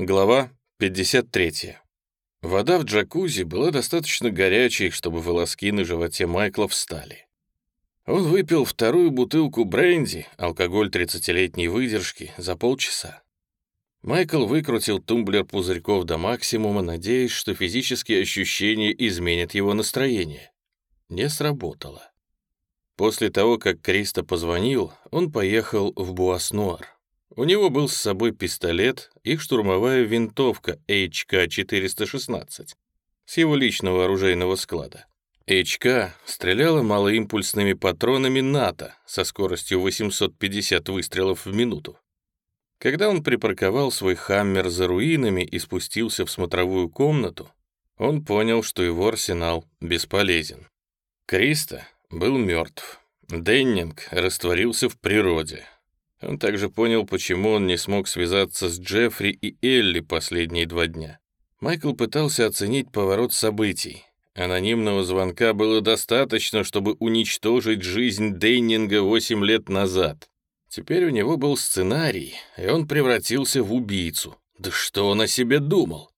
Глава 53. Вода в джакузи была достаточно горячей, чтобы волоски на животе Майкла встали. Он выпил вторую бутылку бренди, алкоголь 30-летней выдержки, за полчаса. Майкл выкрутил тумблер пузырьков до максимума, надеясь, что физические ощущения изменят его настроение. Не сработало. После того, как Криста позвонил, он поехал в Буаснуар. У него был с собой пистолет и штурмовая винтовка HK-416 с его личного оружейного склада. HK стреляла малоимпульсными патронами НАТО со скоростью 850 выстрелов в минуту. Когда он припарковал свой «Хаммер» за руинами и спустился в смотровую комнату, он понял, что его арсенал бесполезен. Криста был мертв. Деннинг растворился в природе. Он также понял, почему он не смог связаться с Джеффри и Элли последние два дня. Майкл пытался оценить поворот событий. Анонимного звонка было достаточно, чтобы уничтожить жизнь Деннинга 8 лет назад. Теперь у него был сценарий, и он превратился в убийцу. Да что он о себе думал?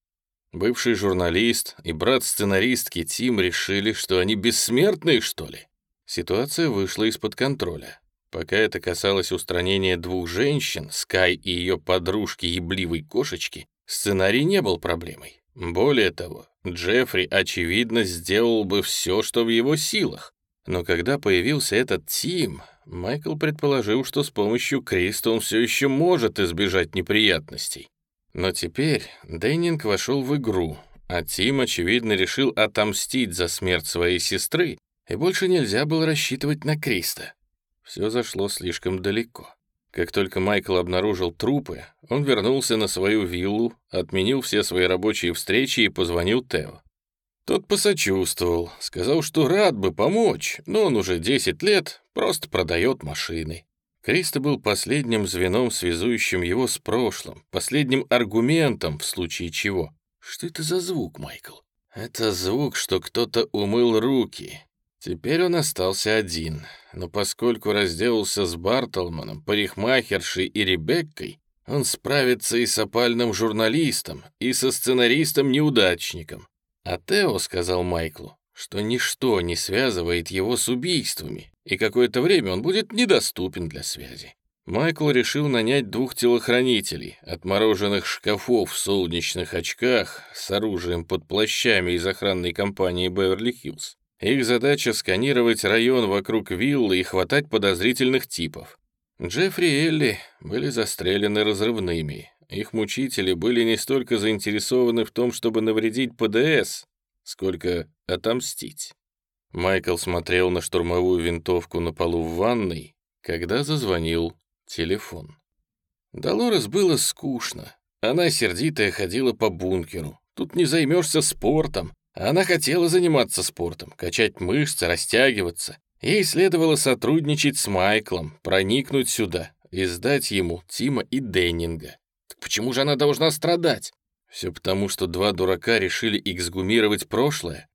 Бывший журналист и брат сценаристки Тим решили, что они бессмертные, что ли? Ситуация вышла из-под контроля. Пока это касалось устранения двух женщин, Скай и ее подружки ебливой кошечки, сценарий не был проблемой. Более того, Джеффри, очевидно, сделал бы все, что в его силах. Но когда появился этот Тим, Майкл предположил, что с помощью Криста он все еще может избежать неприятностей. Но теперь Деннинг вошел в игру, а Тим, очевидно, решил отомстить за смерть своей сестры, и больше нельзя было рассчитывать на Криста. Все зашло слишком далеко. Как только Майкл обнаружил трупы, он вернулся на свою виллу, отменил все свои рабочие встречи и позвонил Тео. Тот посочувствовал, сказал, что рад бы помочь, но он уже 10 лет просто продает машины. Криста был последним звеном, связующим его с прошлым, последним аргументом в случае чего. Что это за звук, Майкл? Это звук, что кто-то умыл руки. Теперь он остался один, но поскольку разделался с Бартолманом, парикмахершей и Ребеккой, он справится и с опальным журналистом, и со сценаристом-неудачником. А Тео сказал Майклу, что ничто не связывает его с убийствами, и какое-то время он будет недоступен для связи. Майкл решил нанять двух телохранителей, отмороженных шкафов в солнечных очках с оружием под плащами из охранной компании «Беверли-Хиллз». Их задача — сканировать район вокруг виллы и хватать подозрительных типов. Джеффри и Элли были застрелены разрывными. Их мучители были не столько заинтересованы в том, чтобы навредить ПДС, сколько отомстить. Майкл смотрел на штурмовую винтовку на полу в ванной, когда зазвонил телефон. Долорес было скучно. Она сердитая ходила по бункеру. Тут не займешься спортом. Она хотела заниматься спортом, качать мышцы, растягиваться. Ей следовало сотрудничать с Майклом, проникнуть сюда и сдать ему Тима и Деннинга. Так почему же она должна страдать? Все потому, что два дурака решили эксгумировать прошлое.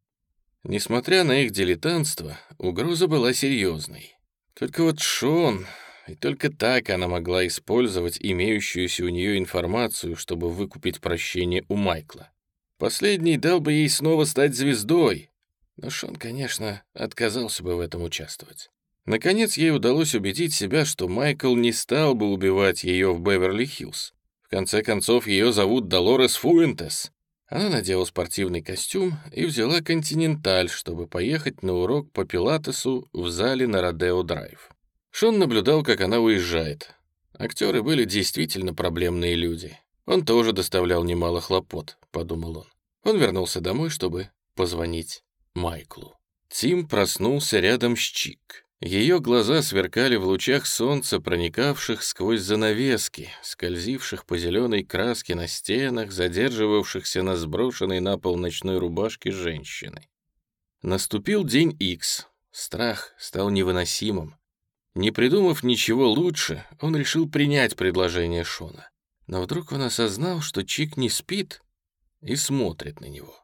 Несмотря на их дилетантство, угроза была серьезной. Только вот Шон, и только так она могла использовать имеющуюся у нее информацию, чтобы выкупить прощение у Майкла. Последний дал бы ей снова стать звездой, но Шон, конечно, отказался бы в этом участвовать. Наконец, ей удалось убедить себя, что Майкл не стал бы убивать ее в Беверли-Хиллз. В конце концов, ее зовут Долорес Фуэнтес. Она надела спортивный костюм и взяла «Континенталь», чтобы поехать на урок по пилатесу в зале на Родео-Драйв. Шон наблюдал, как она уезжает. Актеры были действительно проблемные люди. Он тоже доставлял немало хлопот, подумал он. Он вернулся домой, чтобы позвонить Майклу. Тим проснулся рядом с Чик. Ее глаза сверкали в лучах солнца, проникавших сквозь занавески, скользивших по зеленой краске на стенах, задерживавшихся на сброшенной на пол ночной рубашке женщины. Наступил день Икс. Страх стал невыносимым. Не придумав ничего лучше, он решил принять предложение Шона. Но вдруг он осознал, что Чик не спит и смотрит на него.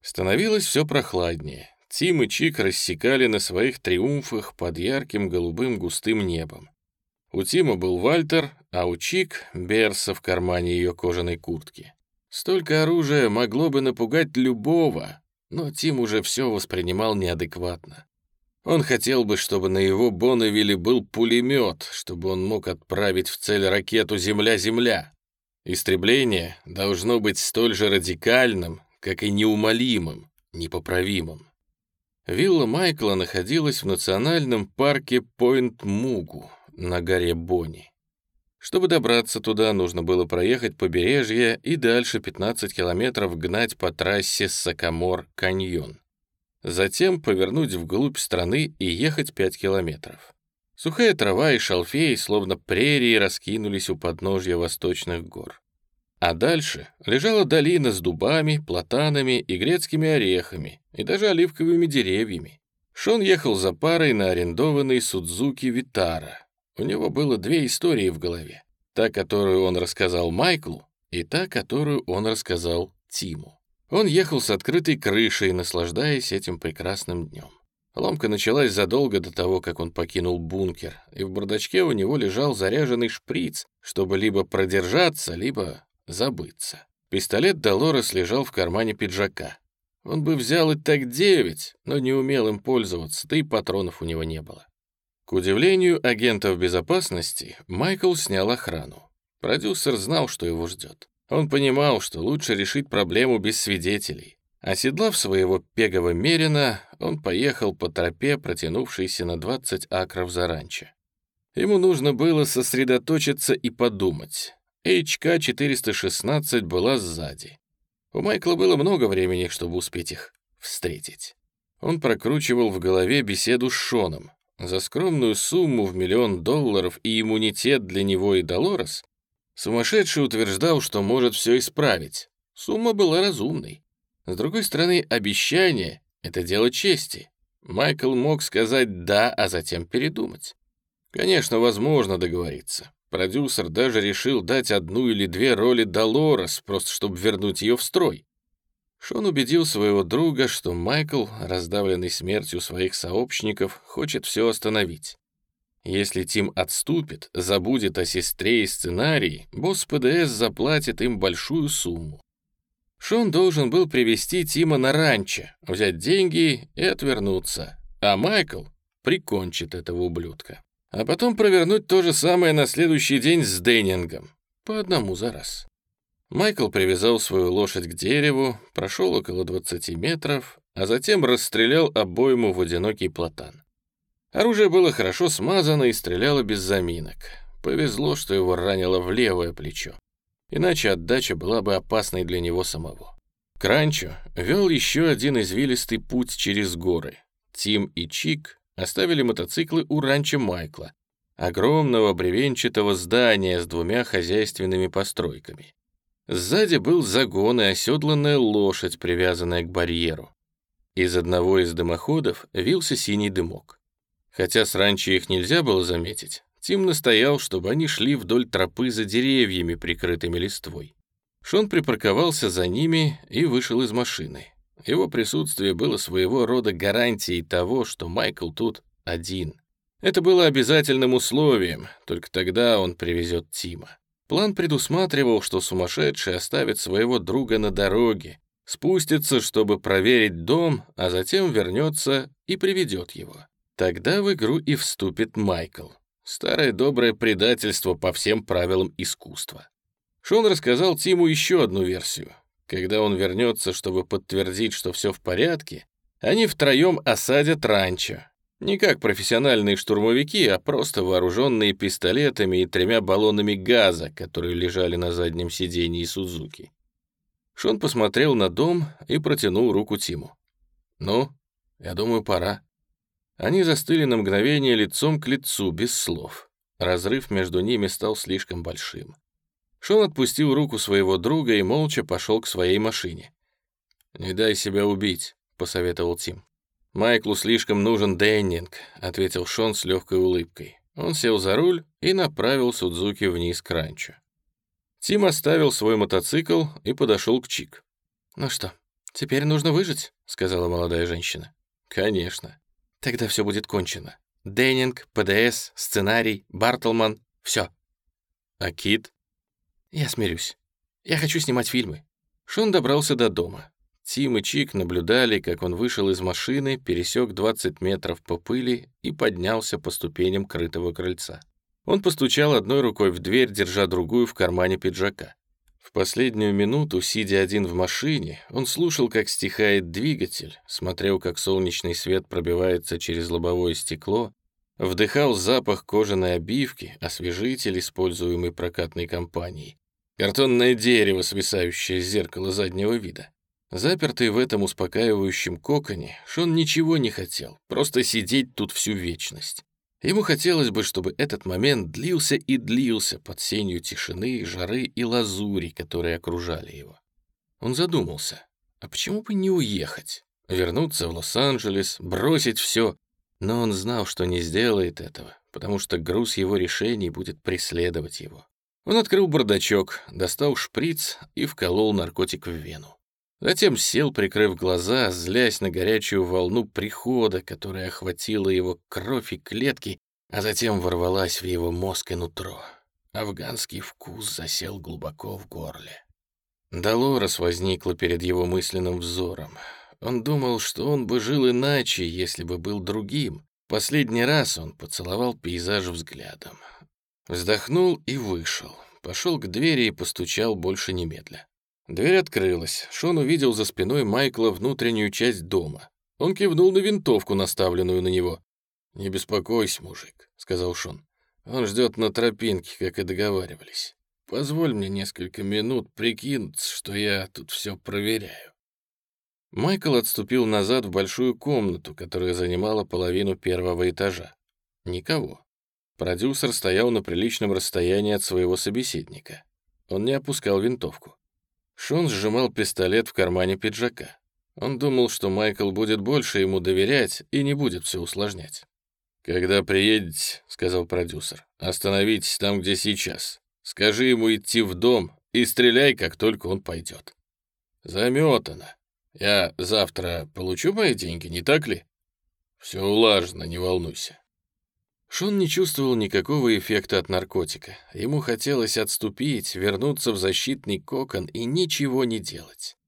Становилось все прохладнее. Тим и Чик рассекали на своих триумфах под ярким голубым густым небом. У Тима был Вальтер, а у Чик — Берса в кармане ее кожаной куртки. Столько оружия могло бы напугать любого, но Тим уже все воспринимал неадекватно. Он хотел бы, чтобы на его Бонневилле был пулемет, чтобы он мог отправить в цель ракету «Земля-Земля». Истребление должно быть столь же радикальным, как и неумолимым, непоправимым. Вилла Майкла находилась в национальном парке Пойнт-Мугу на горе Бонни. Чтобы добраться туда, нужно было проехать побережье и дальше 15 километров гнать по трассе Сикамор-Каньон. Затем повернуть вглубь страны и ехать 5 километров. Сухая трава и шалфей, словно прерии, раскинулись у подножья восточных гор. А дальше лежала долина с дубами, платанами и грецкими орехами, и даже оливковыми деревьями. Шон ехал за парой на арендованной Судзуки Витара, у него было две истории в голове. Та, которую он рассказал Майклу, и та, которую он рассказал Тиму. Он ехал с открытой крышей, наслаждаясь этим прекрасным днем. Ломка началась задолго до того, как он покинул бункер, и в бардачке у него лежал заряженный шприц, чтобы либо продержаться, либо забыться. Пистолет Долорес лежал в кармане пиджака. Он бы взял и так девять, но не умел им пользоваться, да и патронов у него не было. К удивлению агентов безопасности, Майкл снял охрану. Продюсер знал, что его ждет. Он понимал, что лучше решить проблему без свидетелей. Оседлав своего пегого мерина, он поехал по тропе, протянувшейся на 20 акров за ранчо. Ему нужно было сосредоточиться и подумать. HK-416 была сзади. У Майкла было много времени, чтобы успеть их встретить. Он прокручивал в голове беседу с Шоном, за скромную сумму в миллион долларов и иммунитет для него и Долорес, сумасшедший утверждал, что может все исправить. Сумма была разумной. С другой стороны, обещание — это дело чести. Майкл мог сказать «да», а затем передумать. Конечно, возможно договориться. Продюсер даже решил дать одну или две роли Долорес, просто чтобы вернуть ее в строй. Шон убедил своего друга, что Майкл, раздавленный смертью своих сообщников, хочет все остановить. Если Тим отступит, забудет о сестре и сценарии, босс ПДС заплатит им большую сумму. Шон должен был привести Тима на ранчо, взять деньги и отвернуться, а Майкл прикончит этого ублюдка. А потом провернуть то же самое на следующий день с Деннингом, по одному за раз. Майкл привязал свою лошадь к дереву, прошел около 20 метров, а затем расстрелял обойму в одинокий платан. Оружие было хорошо смазано и стреляло без заминок. Повезло, что его ранило в левое плечо. Иначе отдача была бы опасной для него самого. Кранчо вел еще один извилистый путь через горы. Тим и Чик оставили мотоциклы у ранчо Майкла, огромного бревенчатого здания с двумя хозяйственными постройками. Сзади был загон и оседланная лошадь, привязанная к барьеру. Из одного из дымоходов вился синий дымок. Хотя с ранчо их нельзя было заметить, Тим настоял, чтобы они шли вдоль тропы за деревьями, прикрытыми листвой. Шон припарковался за ними и вышел из машины. Его присутствие было своего рода гарантией того, что Майкл тут один. Это было обязательным условием, только тогда он привезет Тима. План предусматривал, что сумасшедший оставит своего друга на дороге, спустится, чтобы проверить дом, а затем вернется и приведет его. Тогда в игру и вступит Майкл. Старое доброе предательство по всем правилам искусства. Шон рассказал Тиму еще одну версию. Когда он вернется, чтобы подтвердить, что все в порядке, они втроем осадят ранчо, не как профессиональные штурмовики, а просто вооруженные пистолетами и тремя баллонами газа, которые лежали на заднем сидении Сузуки. Шон посмотрел на дом и протянул руку Тиму. «Ну, я думаю, пора». Они застыли на мгновение лицом к лицу, без слов. Разрыв между ними стал слишком большим. Шон отпустил руку своего друга и молча пошел к своей машине. «Не дай себя убить», — посоветовал Тим. «Майклу слишком нужен Деннинг», — ответил Шон с легкой улыбкой. Он сел за руль и направил Судзуки вниз к ранчо. Тим оставил свой мотоцикл и подошел к Чик. «Ну что, теперь нужно выжить», — сказала молодая женщина. «Конечно. Тогда все будет кончено. Деннинг, ПДС, сценарий, Бартлман — все. А Кит? Я смирюсь. Я хочу снимать фильмы. Шон добрался до дома. Тим и Чик наблюдали, как он вышел из машины, пересек 20 метров по пыли и поднялся по ступеням крытого крыльца. Он постучал одной рукой в дверь, держа другую в кармане пиджака. Последнюю минуту, сидя один в машине, он слушал, как стихает двигатель, смотрел, как солнечный свет пробивается через лобовое стекло, вдыхал запах кожаной обивки, освежитель, используемый прокатной компанией, картонное дерево, свисающее с зеркала заднего вида. Запертый в этом успокаивающем коконе, Шон ничего не хотел, просто сидеть тут всю вечность. Ему хотелось бы, чтобы этот момент длился и длился под сенью тишины, жары и лазури, которые окружали его. Он задумался, а почему бы не уехать? Вернуться в Лос-Анджелес, бросить все. Но он знал, что не сделает этого, потому что груз его решений будет преследовать его. Он открыл бардачок, достал шприц и вколол наркотик в вену. Затем сел, прикрыв глаза, злясь на горячую волну прихода, которая охватила его кровь и клетки, а затем ворвалась в его мозг и нутро. Афганский вкус засел глубоко в горле. Долорес возникла перед его мысленным взором. Он думал, что он бы жил иначе, если бы был другим. Последний раз он поцеловал пейзаж взглядом. Вздохнул и вышел. Пошел к двери и постучал больше немедля. Дверь открылась. Шон увидел за спиной Майкла внутреннюю часть дома. Он кивнул на винтовку, наставленную на него. «Не беспокойся, мужик», — сказал Шон. «Он ждет на тропинке, как и договаривались. Позволь мне несколько минут прикинуться, что я тут все проверяю». Майкл отступил назад в большую комнату, которая занимала половину первого этажа. Никого. Продюсер стоял на приличном расстоянии от своего собеседника. Он не опускал винтовку. Шон сжимал пистолет в кармане пиджака. Он думал, что Майкл будет больше ему доверять и не будет все усложнять. «Когда приедете, — сказал продюсер, — остановитесь там, где сейчас. Скажи ему идти в дом и стреляй, как только он пойдет». «Заметано. Я завтра получу мои деньги, не так ли?» «Все улажено, не волнуйся». Шон не чувствовал никакого эффекта от наркотика. Ему хотелось отступить, вернуться в защитный кокон и ничего не делать.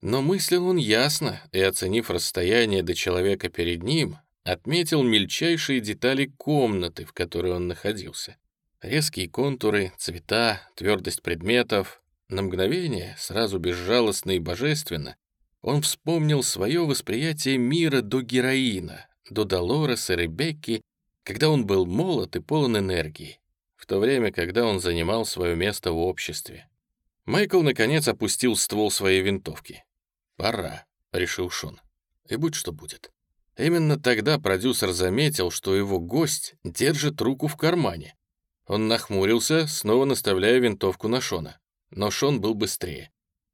Но мыслил он ясно и, оценив расстояние до человека перед ним, отметил мельчайшие детали комнаты, в которой он находился. Резкие контуры, цвета, твердость предметов. На мгновение, сразу безжалостно и божественно, он вспомнил свое восприятие мира до героина, до Долореса, Ребекки когда он был молод и полон энергии, в то время, когда он занимал свое место в обществе. Майкл, наконец, опустил ствол своей винтовки. «Пора», — решил Шон. «И будь что будет». Именно тогда продюсер заметил, что его гость держит руку в кармане. Он нахмурился, снова наставляя винтовку на Шона. Но Шон был быстрее.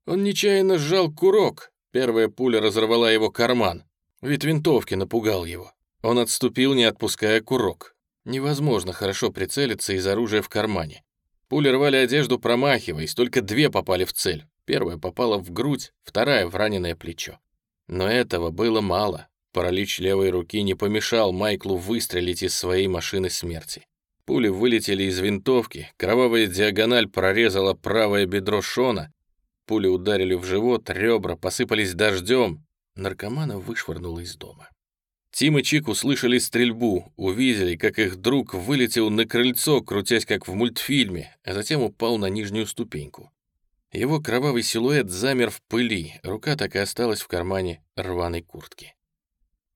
Он нечаянно сжал курок. Первая пуля разорвала его карман. Вид винтовки напугал его. Он отступил, не отпуская курок. Невозможно хорошо прицелиться из оружия в кармане. Пули рвали одежду, промахиваясь, только две попали в цель. Первая попала в грудь, вторая — в раненое плечо. Но этого было мало. Паралич левой руки не помешал Майклу выстрелить из своей машины смерти. Пули вылетели из винтовки, кровавая диагональ прорезала правое бедро Шона, пули ударили в живот, ребра посыпались дождем. Наркомана вышвырнуло из дома. Тим и Чик услышали стрельбу, увидели, как их друг вылетел на крыльцо, крутясь как в мультфильме, а затем упал на нижнюю ступеньку. Его кровавый силуэт замер в пыли, рука так и осталась в кармане рваной куртки.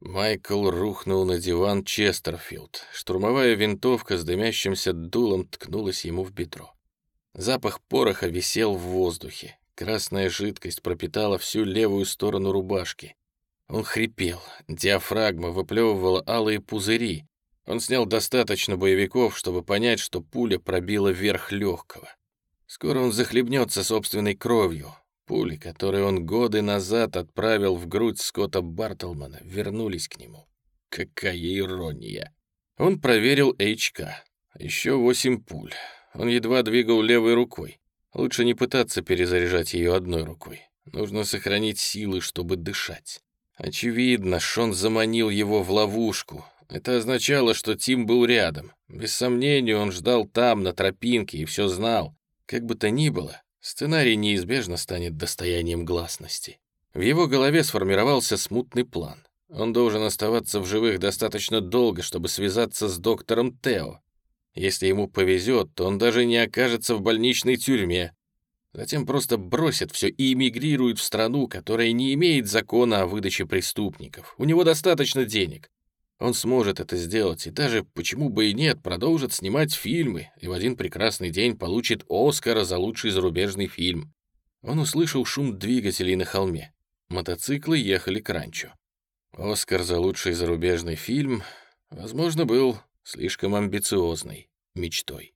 Майкл рухнул на диван Честерфилд. Штурмовая винтовка с дымящимся дулом ткнулась ему в бедро. Запах пороха висел в воздухе. Красная жидкость пропитала всю левую сторону рубашки. Он хрипел, диафрагма выплевывала алые пузыри. Он снял достаточно боевиков, чтобы понять, что пуля пробила верх легкого. Скоро он захлебнется собственной кровью. Пули, которые он годы назад отправил в грудь Скотта Бартлмана, вернулись к нему. Какая ирония! Он проверил ＨK. Еще восемь пуль. Он едва двигал левой рукой. Лучше не пытаться перезаряжать ее одной рукой. Нужно сохранить силы, чтобы дышать. Очевидно, Шон заманил его в ловушку. Это означало, что Тим был рядом. Без сомнения, он ждал там, на тропинке, и все знал. Как бы то ни было, Сценарий неизбежно станет достоянием гласности. В его голове сформировался смутный план. Он должен оставаться в живых достаточно долго, чтобы связаться с доктором Тео. Если ему повезет, то он даже не окажется в больничной тюрьме. Затем просто бросит все и эмигрирует в страну, которая не имеет закона о выдаче преступников. У него достаточно денег. Он сможет это сделать, и даже, почему бы и нет, продолжит снимать фильмы, и в один прекрасный день получит Оскара за лучший зарубежный фильм. Он услышал шум двигателей на холме. Мотоциклы ехали к ранчо. Оскар за лучший зарубежный фильм, возможно, был слишком амбициозной мечтой.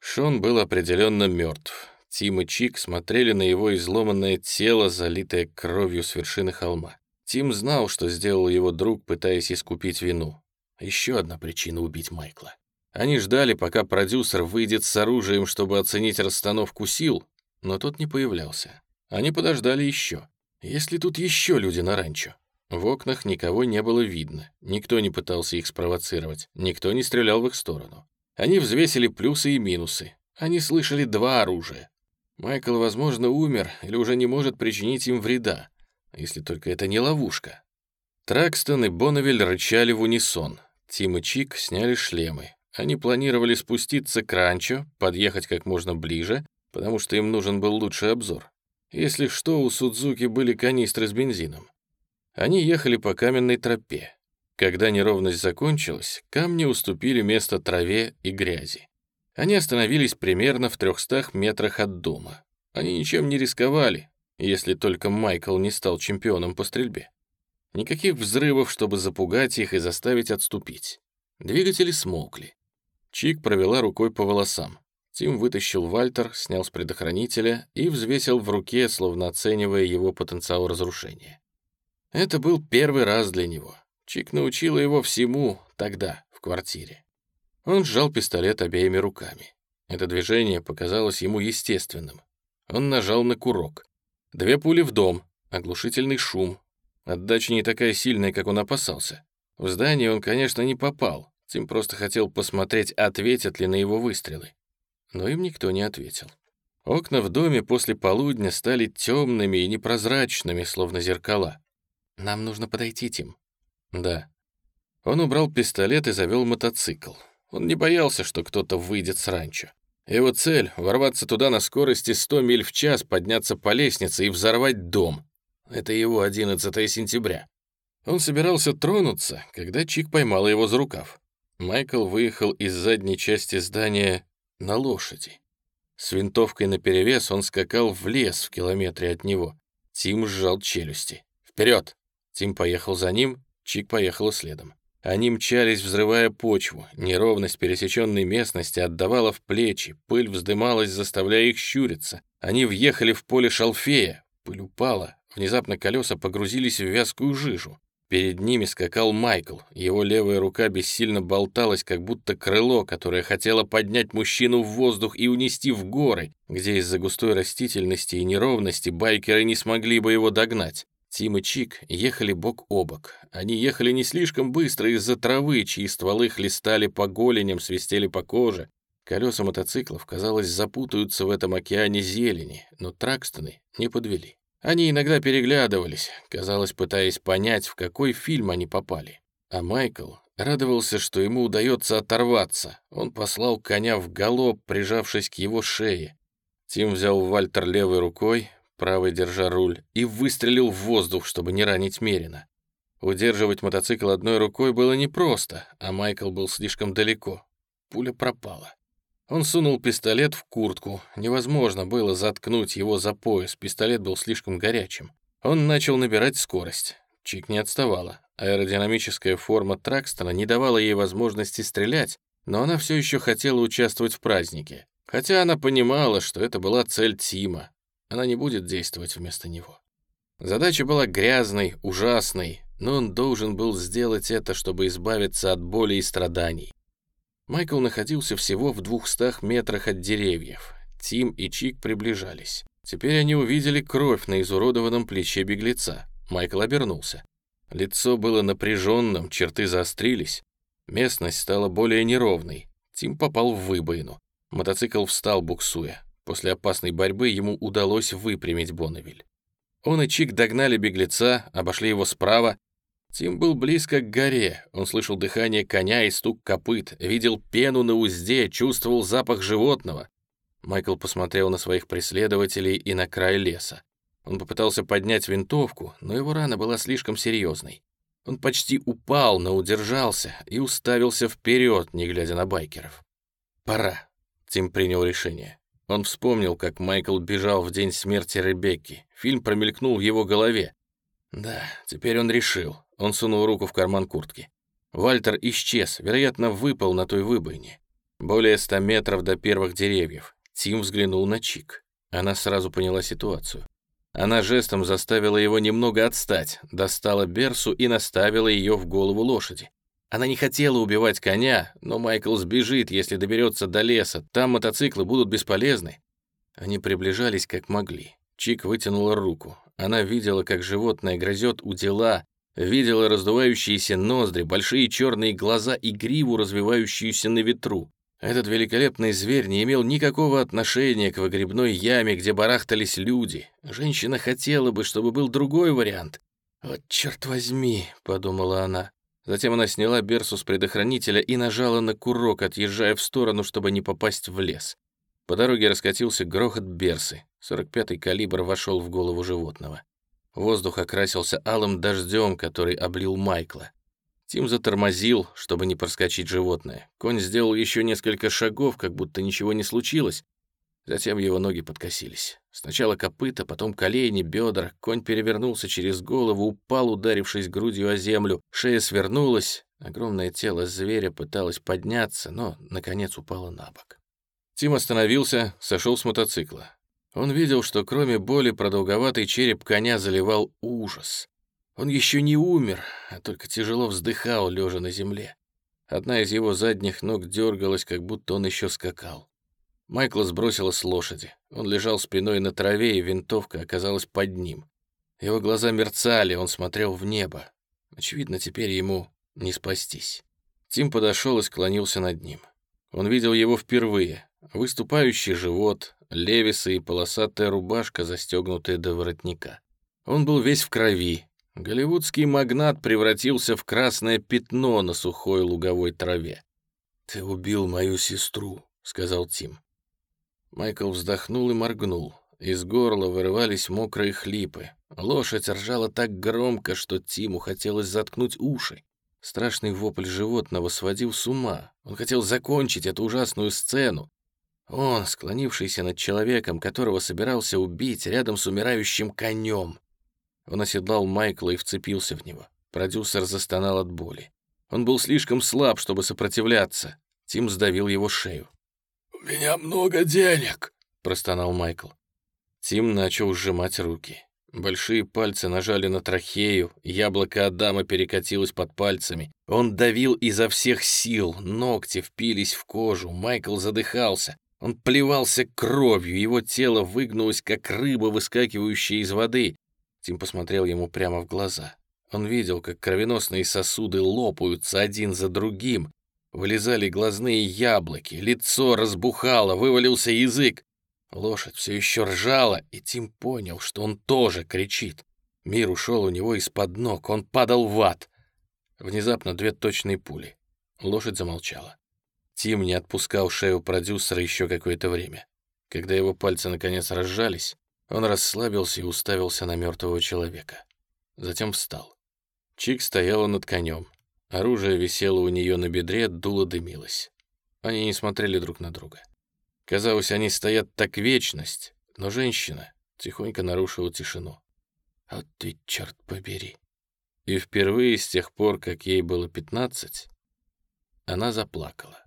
Шон был определенно мертв. Тим и Чик смотрели на его изломанное тело, залитое кровью с вершины холма. Тим знал, что сделал его друг, пытаясь искупить вину. Еще одна причина убить Майкла. Они ждали, пока продюсер выйдет с оружием, чтобы оценить расстановку сил, но тот не появлялся. Они подождали еще. Есть ли тут еще люди на ранчо? В окнах никого не было видно, никто не пытался их спровоцировать, никто не стрелял в их сторону. Они взвесили плюсы и минусы. Они слышали два оружия. Майкл, возможно, умер или уже не может причинить им вреда если только это не ловушка. Тракстон и Бонневиль рычали в унисон. Тим и Чик сняли шлемы. Они планировали спуститься к ранчо, подъехать как можно ближе, потому что им нужен был лучший обзор. Если что, у Судзуки были канистры с бензином. Они ехали по каменной тропе. Когда неровность закончилась, камни уступили место траве и грязи. Они остановились примерно в трехстах метрах от дома. Они ничем не рисковали, если только Майкл не стал чемпионом по стрельбе. Никаких взрывов, чтобы запугать их и заставить отступить. Двигатели смолкли. Чик провела рукой по волосам. Тим вытащил Вальтер, снял с предохранителя и взвесил в руке, словно оценивая его потенциал разрушения. Это был первый раз для него. Чик научила его всему тогда, в квартире. Он сжал пистолет обеими руками. Это движение показалось ему естественным. Он нажал на курок. Две пули в дом, оглушительный шум. Отдача не такая сильная, как он опасался. В здание он, конечно, не попал. Тим просто хотел посмотреть, ответят ли на его выстрелы. Но им никто не ответил. Окна в доме после полудня стали темными и непрозрачными, словно зеркала. «Нам нужно подойти, Тим». «Да». Он убрал пистолет и завел мотоцикл. Он не боялся, что кто-то выйдет с ранчо. Его цель — ворваться туда на скорости 100 миль в час, подняться по лестнице и взорвать дом. Это его 11 сентября. Он собирался тронуться, когда Чик поймала его за рукав. Майкл выехал из задней части здания на лошади. С винтовкой наперевес он скакал в лес в километре от него. Тим сжал челюсти. «Вперед!» Тим поехал за ним, Чик поехал следом. Они мчались, взрывая почву. Неровность пересеченной местности отдавала в плечи, пыль вздымалась, заставляя их щуриться. Они въехали в поле шалфея. Пыль упала. Внезапно колеса погрузились в вязкую жижу. Перед ними скакал Майкл. Его левая рука бессильно болталась, как будто крыло, которое хотело поднять мужчину в воздух и унести в горы, где из-за густой растительности и неровности байкеры не смогли бы его догнать. Тим и Чик ехали бок о бок. Они ехали не слишком быстро из-за травы, чьи стволы хлестали по голеням, свистели по коже. Колеса мотоциклов, казалось, запутаются в этом океане зелени, но Тракстоны не подвели. Они иногда переглядывались, казалось, пытаясь понять, в какой фильм они попали. А Майкл радовался, что ему удается оторваться. Он послал коня в галоп, прижавшись к его шее. Тим взял Вальтер левой рукой, правой держа руль, и выстрелил в воздух, чтобы не ранить Мерина. Удерживать мотоцикл одной рукой было непросто, а Майкл был слишком далеко. Пуля пропала. Он сунул пистолет в куртку. Невозможно было заткнуть его за пояс, пистолет был слишком горячим. Он начал набирать скорость. Чик не отставала. Аэродинамическая форма Тракстона не давала ей возможности стрелять, но она все еще хотела участвовать в празднике. Хотя она понимала, что это была цель Тима, она не будет действовать вместо него. Задача была грязной, ужасной, но он должен был сделать это, чтобы избавиться от боли и страданий. Майкл находился всего в двухстах метрах от деревьев. Тим и Чик приближались. Теперь они увидели кровь на изуродованном плече беглеца. Майкл обернулся. Лицо было напряженным, черты заострились. Местность стала более неровной. Тим попал в выбоину. Мотоцикл встал, буксуя. После опасной борьбы ему удалось выпрямить Бonnевиль. Он и Чик догнали беглеца, обошли его справа. Тим был близко к горе. Он слышал дыхание коня и стук копыт, видел пену на узде, чувствовал запах животного. Майкл посмотрел на своих преследователей и на край леса. Он попытался поднять винтовку, но его рана была слишком серьезной. Он почти упал, но удержался и уставился вперед, не глядя на байкеров. «Пора», — Тим принял решение. Он вспомнил, как Майкл бежал в день смерти Ребекки. Фильм промелькнул в его голове. Да, теперь он решил. Он сунул руку в карман куртки. Вальтер исчез, вероятно, выпал на той выбойне. Более ста метров до первых деревьев. Тим взглянул на Чик. Она сразу поняла ситуацию. Она жестом заставила его немного отстать, достала берсу и наставила ее в голову лошади. Она не хотела убивать коня, но Майкл сбежит, если доберется до леса, там мотоциклы будут бесполезны. Они приближались как могли. Чик вытянула руку. Она видела, как животное грызет у дела, видела раздувающиеся ноздри, большие черные глаза и гриву, развивающуюся на ветру. Этот великолепный зверь не имел никакого отношения к выгребной яме, где барахтались люди. Женщина хотела бы, чтобы был другой вариант. «Вот черт возьми», — подумала она. Затем она сняла берсу с предохранителя и нажала на курок, отъезжая в сторону, чтобы не попасть в лес. По дороге раскатился грохот берсы. 45-й калибр вошел в голову животного. Воздух окрасился алым дождем, который облил Майкла. Тим затормозил, чтобы не проскочить животное. Конь сделал еще несколько шагов, как будто ничего не случилось. Затем его ноги подкосились. Сначала копыта, потом колени, бедра. Конь перевернулся через голову, упал, ударившись грудью о землю. Шея свернулась. Огромное тело зверя пыталось подняться, но, наконец, упало на бок. Тим остановился, сошел с мотоцикла. Он видел, что кроме боли продолговатый череп коня заливал ужас. Он еще не умер, а только тяжело вздыхал, лежа на земле. Одна из его задних ног дергалась, как будто он еще скакал. Майкла сбросила с лошади. Он лежал спиной на траве, и винтовка оказалась под ним. Его глаза мерцали, он смотрел в небо. Очевидно, теперь ему не спастись. Тим подошел и склонился над ним. Он видел его впервые. Выступающий живот, левисы и полосатая рубашка, застегнутая до воротника. Он был весь в крови, Голливудский магнат превратился в красное пятно на сухой луговой траве. «Ты убил мою сестру», — сказал Тим. Майкл вздохнул и моргнул. Из горла вырывались мокрые хлипы. Лошадь ржала так громко, что Тиму хотелось заткнуть уши. Страшный вопль животного сводил с ума. Он хотел закончить эту ужасную сцену. Он, склонившийся над человеком, которого собирался убить, рядом с умирающим конем. Он оседлал Майкла и вцепился в него. Продюсер застонал от боли. Он был слишком слаб, чтобы сопротивляться. Тим сдавил его шею. «У меня много денег», — простонал Майкл. Тим начал сжимать руки. Большие пальцы нажали на трахею, яблоко Адама перекатилось под пальцами. Он давил изо всех сил, ногти впились в кожу, Майкл задыхался. Он плевался кровью, его тело выгнулось, как рыба, выскакивающая из воды. Тим посмотрел ему прямо в глаза. Он видел, как кровеносные сосуды лопаются один за другим. Вылезали глазные яблоки, лицо разбухало, вывалился язык. Лошадь все еще ржала, и Тим понял, что он тоже кричит. Мир ушел у него из-под ног, он падал в ад. Внезапно две точные пули. Лошадь замолчала. Тим не отпускал шею продюсера еще какое-то время. Когда его пальцы наконец разжались, он расслабился и уставился на мертвого человека. Затем встал. Чик стояла над конем. Оружие висело у нее на бедре, дуло дымилось. Они не смотрели друг на друга. Казалось, они стоят так вечность, но женщина тихонько нарушила тишину. «Вот ты, черт побери!» И впервые с тех пор, как ей было пятнадцать, она заплакала.